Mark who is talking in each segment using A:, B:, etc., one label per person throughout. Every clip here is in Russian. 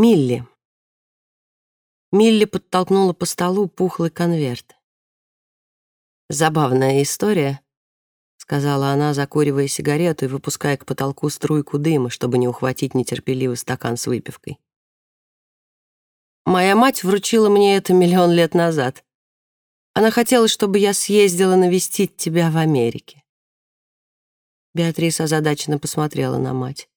A: Милли. Милли подтолкнула по столу пухлый конверт. «Забавная история», — сказала она, закуривая сигарету и выпуская к потолку струйку дыма, чтобы не ухватить нетерпеливый стакан с выпивкой. «Моя мать вручила мне это миллион лет назад. Она хотела, чтобы я съездила навестить тебя в Америке». Беатриса озадаченно посмотрела на мать.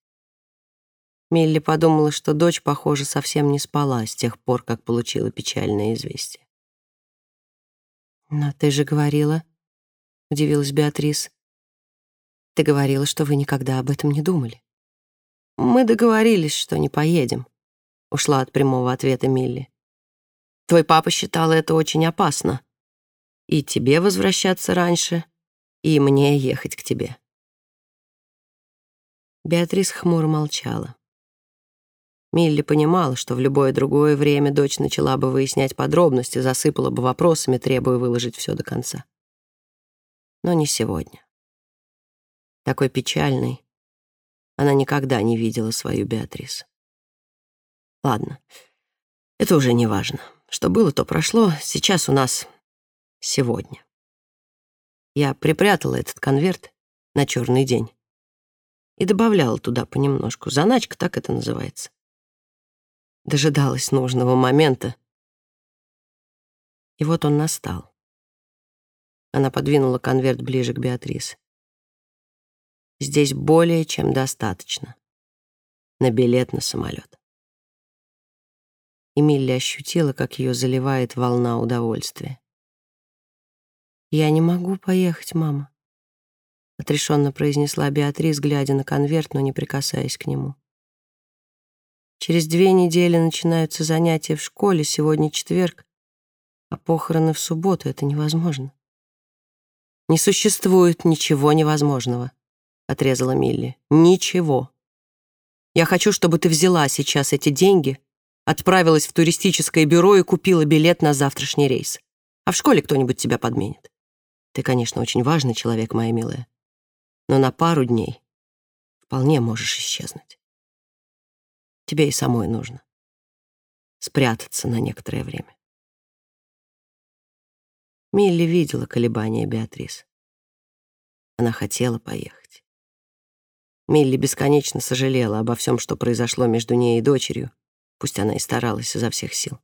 A: Милли подумала, что дочь, похоже, совсем не спала с тех пор, как получила печальное известие. «Но ты же говорила...» — удивилась Беатрис. «Ты говорила, что вы никогда об этом не думали». «Мы договорились, что не поедем», — ушла от прямого ответа Милли. «Твой папа считал это очень опасно. И тебе возвращаться раньше, и мне ехать к тебе». Беатрис хмуро молчала. Милли понимала, что в любое другое время дочь начала бы выяснять подробности, засыпала бы вопросами, требуя выложить все до конца. Но не сегодня. Такой печальной она никогда не видела свою Беатрис. Ладно, это уже не важно. Что было, то прошло. Сейчас у нас сегодня. Я припрятала этот конверт на черный день и добавляла туда понемножку. Заначка, так это называется дожидалась нужного момента. И вот он настал. Она подвинула конверт ближе к Беатрис. Здесь более чем достаточно на билет на самолет. Эмилия ощутила, как ее заливает волна удовольствия. «Я не могу поехать, мама», — отрешенно произнесла Беатрис, глядя на конверт, но не прикасаясь к нему. Через две недели начинаются занятия в школе, сегодня четверг, а похороны в субботу — это невозможно. «Не существует ничего невозможного», — отрезала Милли. «Ничего. Я хочу, чтобы ты взяла сейчас эти деньги, отправилась в туристическое бюро и купила билет на завтрашний рейс. А в школе кто-нибудь тебя подменит. Ты, конечно, очень важный человек, моя милая, но на пару дней вполне можешь исчезнуть. Тебе и самой нужно. Спрятаться на некоторое время. Милли видела колебания Беатрис. Она хотела поехать. Милли бесконечно сожалела обо всем, что произошло между ней и дочерью, пусть она и старалась изо всех сил.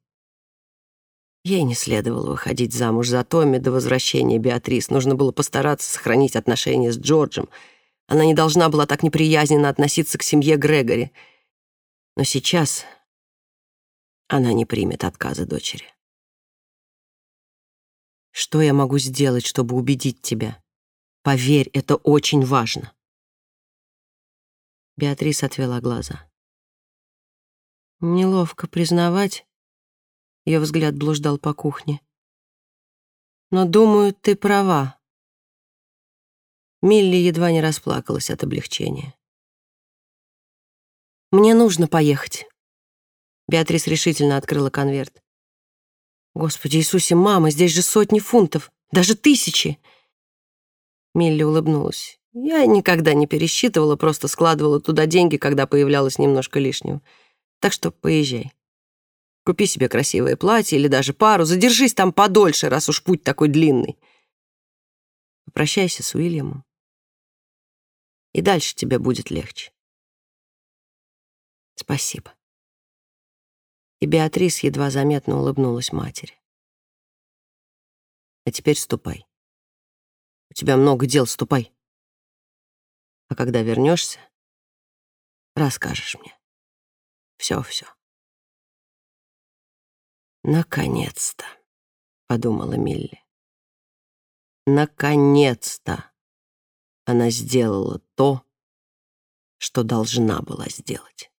A: Ей не следовало выходить замуж за Томми до возвращения Беатрис. Нужно было постараться сохранить отношения с Джорджем. Она не должна была так неприязненно относиться к семье Грегори — но сейчас она не примет отказа дочери. Что я могу сделать, чтобы убедить тебя? Поверь, это очень важно. Беатрис отвела глаза. Неловко признавать. Ее взгляд блуждал по кухне. Но, думаю, ты права. Милли едва не расплакалась от облегчения. Мне нужно поехать. Беатрис решительно открыла конверт. Господи Иисусе, мама, здесь же сотни фунтов, даже тысячи. Милли улыбнулась. Я никогда не пересчитывала, просто складывала туда деньги, когда появлялось немножко лишнего. Так что поезжай. Купи себе красивое платье или даже пару, задержись там подольше, раз уж путь такой длинный. Попрощайся с Уильямом. И дальше тебе будет легче. Спасибо. И Беатрис едва заметно улыбнулась матери. А теперь ступай. У тебя много дел, ступай. А когда вернешься, расскажешь мне. Все-все. Наконец-то, подумала Милли. Наконец-то она сделала то, что должна была сделать.